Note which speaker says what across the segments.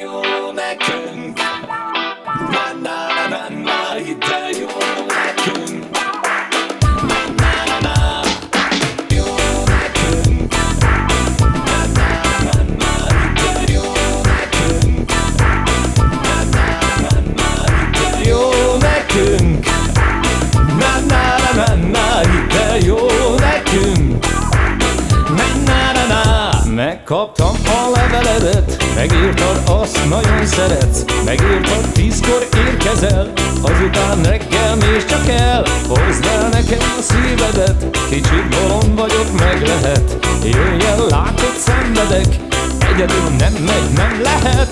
Speaker 1: Jó nekünk, na na megírtad azt nagyon szeretsz, megírtad tízkor érkezel, azután reggel mész csak el, hozd el nekem a szívedet, kicsit bolond vagyok, meg lehet, jöjj el, látod, szenvedek, egyedül nem megy, nem lehet.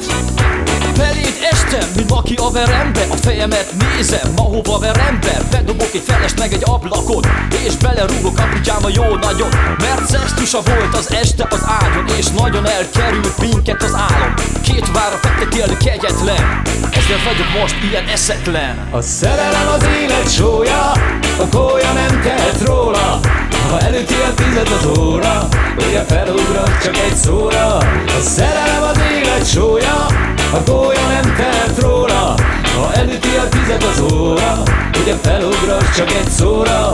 Speaker 2: Beléd estem, mint aki a verembe A fejemet nézem, ahova verembe Bedobok egy felest meg egy ablakot És belerúgok a jó nagyon. Mert szextusa volt az este az ágyon És nagyon elkerült minket az álom. Két vára fektetélni kegyetlen. Ezért vagyok most ilyen eszetlen.
Speaker 1: A szerelem az élet sója, a kólya nem tehet róla. Ha elüti a tized az óra, ugye felugrat csak egy szóra. A szerelem az élet sója, a kólya nem tehet róla. Ha elüti a tized az óra, ugye felugrat csak egy szóra.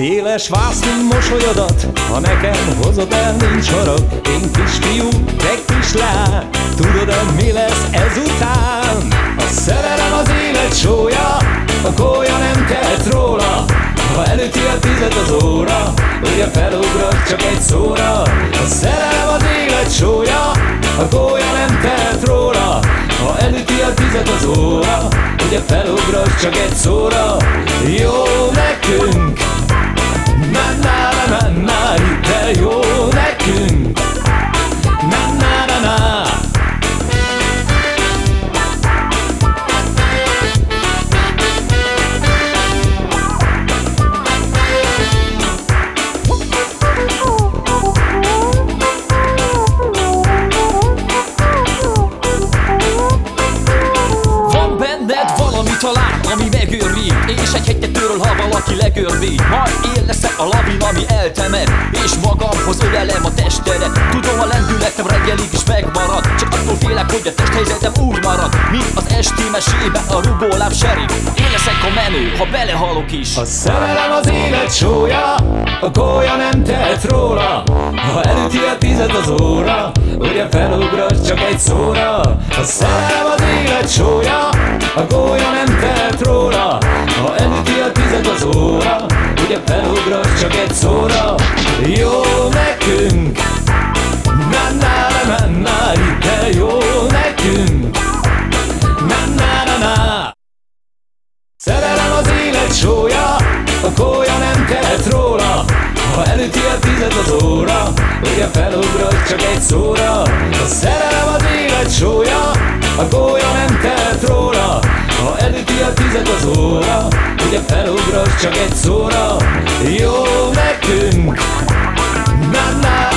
Speaker 1: Széles vászló mosolyodat, ha nekem hozod el, nincs harag. Én kisfiú, te kislány, tudod-e mi lesz ezután? A szerelem az élet sója, a kólya nem tehet róla. Ha elüti a tizet az óra, ugye felugrat csak egy szóra. A szerelem az élet sója, a kólya nem tehet róla. Ha elüti a tizet az óra, ugye felugrat csak egy szóra. Jó nekünk,
Speaker 2: ami megőrvi És egy valaki legörvi Majd én leszek a lavin, ami eltemed És magamhoz ölelem a testedet. Tudom, a lendületem reggelig is megmarad. Csak attól félek, hogy a testhelyzetem úgy marad Mint az esti mesébe a rugóláb serif leszek a menő, ha belehalok is
Speaker 1: A szerelem az élet sója, a kólya nem tehet róla. Ha elüti a tized az óra, ugye felugrat csak egy szóra. A szerelem az élet sója, a kólya nem tehet róla. Ha elüti a tized az óra, ugye felugrat csak egy szóra. Jó elüti a tized az óra, ugye felugrat csak egy szóra. A szerelem az élet sója, a kólya nem tehet róla. Ha elüti a tized az óra, ugye felugrat csak egy szóra. Jó nekünk, na